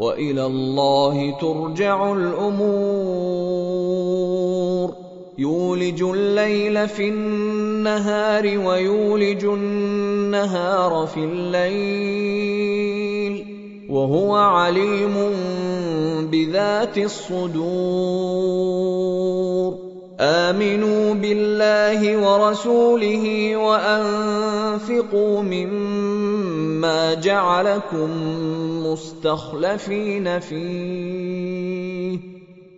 وإلى الله ترجع الأمور. يولج الليل في النهار ويولج النهار في الليل. وهو عليم بذات الصدور. آمنوا بالله ورسوله وأنفقوا مما جعلكم مستخلفين فيه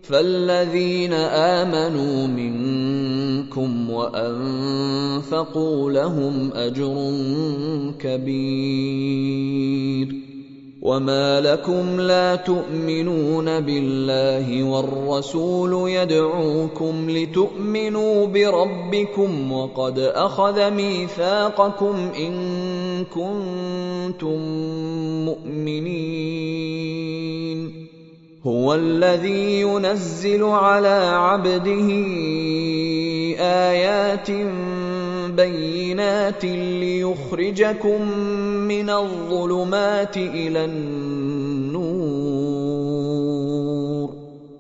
فالذين امنوا منكم وانفقوا لهم اجر كبير وما لكم لا تؤمنون بالله والرسول يدعوكم لتؤمنوا بربكم وقد اخذ ميثاقكم ان كنتم مؤمنين. هو الذي ينزل على عبده آيات بينات ليخرجكم من الظلمات إلى النور.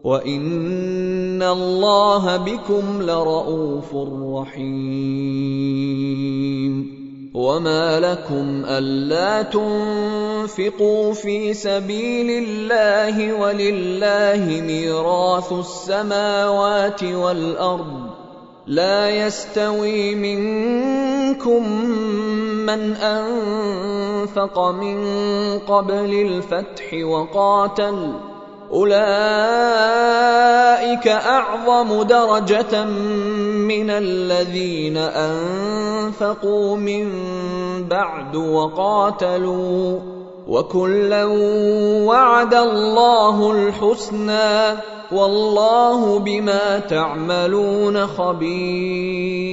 وإن الله بكم لرءوف رحيم. وما لكم الا تنفقوا في سبيل الله ولله ميراث السماوات والارض لا يستوي منكم من انفق من قبل الفتح وقاتل اولئك اعظم درجه من الذين أنفقوا من بعد وقاتلوا وكلا وعد الله الحسنى والله بما تعملون خبير.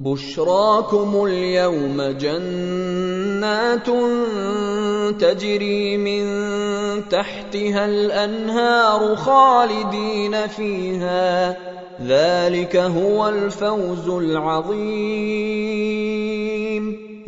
بشراكم اليوم جنات تجري من تحتها الأنهار خالدين فيها. ذلك هو الفوز العظيم.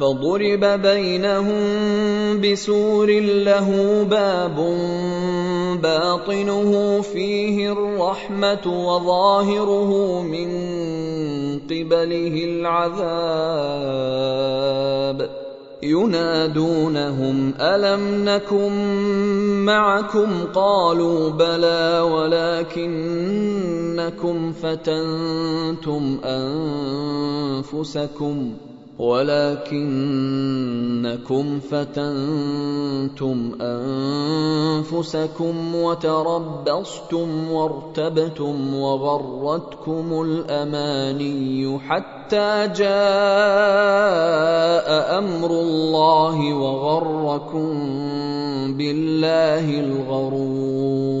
فضرب بينهم بسور له باب باطنه فيه الرحمة وظاهره من قبله العذاب. ينادونهم ألم نكن معكم؟ قالوا بلى ولكنكم فتنتم أنفسكم. ولكنكم فتنتم أنفسكم وتربصتم وارتبتم وغرتكم الأماني حتى جاء أمر الله وغركم بالله الغرور.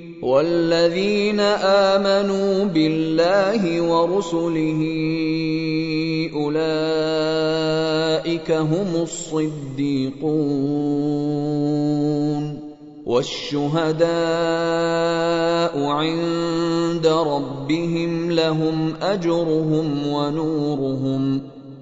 والذين آمنوا بالله ورسله أولئك هم الصديقون والشهداء عند ربهم لهم أجرهم ونورهم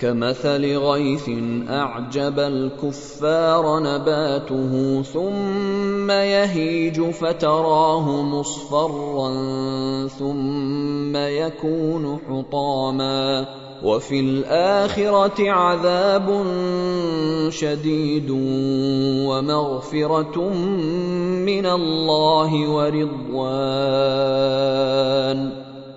كمثل غيث أعجب الكفار نباته ثم يهيج فتراه مصفرا ثم يكون حطاما وفي الآخرة عذاب شديد ومغفرة من الله ورضوان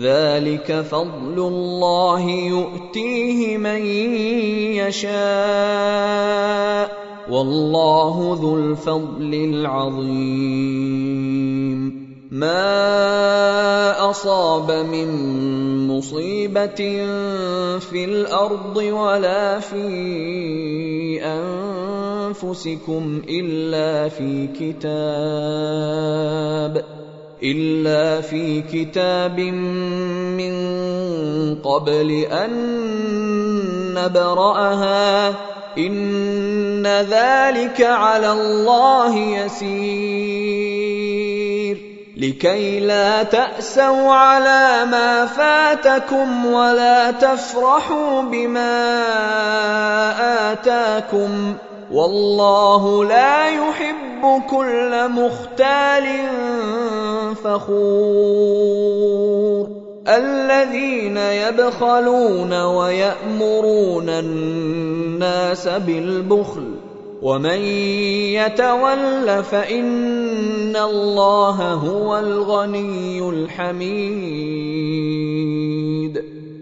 ذلك فضل الله يؤتيه من يشاء والله ذو الفضل العظيم. ما أصاب من مصيبة في الأرض ولا في أنفسكم إلا في كتاب الا في كتاب من قبل ان نبراها ان ذلك على الله يسير لكي لا تاسوا على ما فاتكم ولا تفرحوا بما اتاكم والله لا يحب كل مختال فخور. الذين يبخلون ويأمرون الناس بالبخل ومن يتول فإن الله هو الغني الحميد.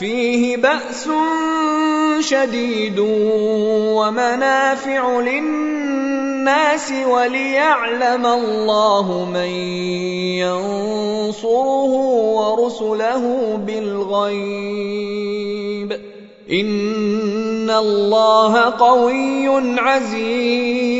فيه بأس شديد ومنافع للناس وليعلم الله من ينصره ورسله بالغيب. إن الله قوي عزيز.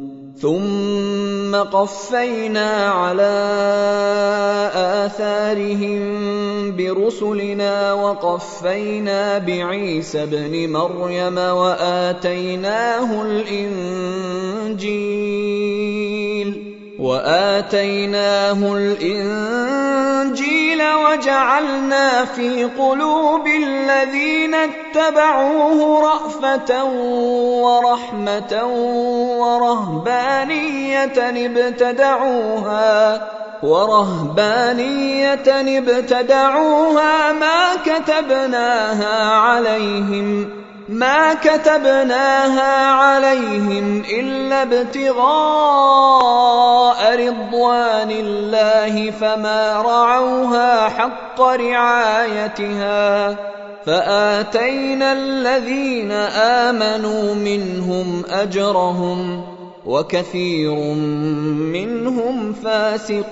ثم قفينا على آثارهم برسلنا وقفينا بعيسى ابن مريم وآتيناه الإنجيل وآتيناه الإنجيل وجعلنا في قلوب الذين اتبعوه رأفة ورحمة ورهبانية ابتدعوها ورهبانية ابتدعوها ما كتبناها عليهم. ما كتبناها عليهم إلا ابتغاء رضوان الله فما رعوها حق رعايتها فآتينا الذين آمنوا منهم أجرهم وكثير منهم فاسقون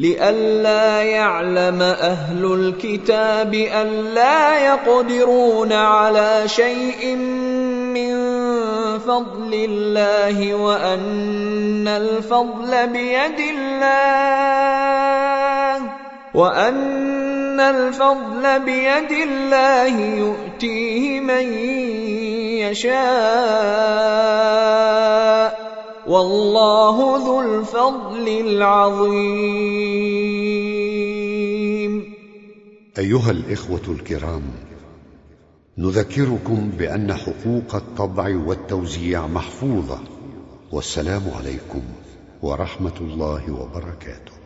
لئلا يعلم أهل الكتاب الا يقدرون على شيء من فضل الله وأن الفضل بيد الله وأن الفضل بيد الله يؤتيه من يشاء. والله ذو الفضل العظيم. أيها الإخوة الكرام نذكركم بأن حقوق الطبع والتوزيع محفوظة والسلام عليكم ورحمة الله وبركاته.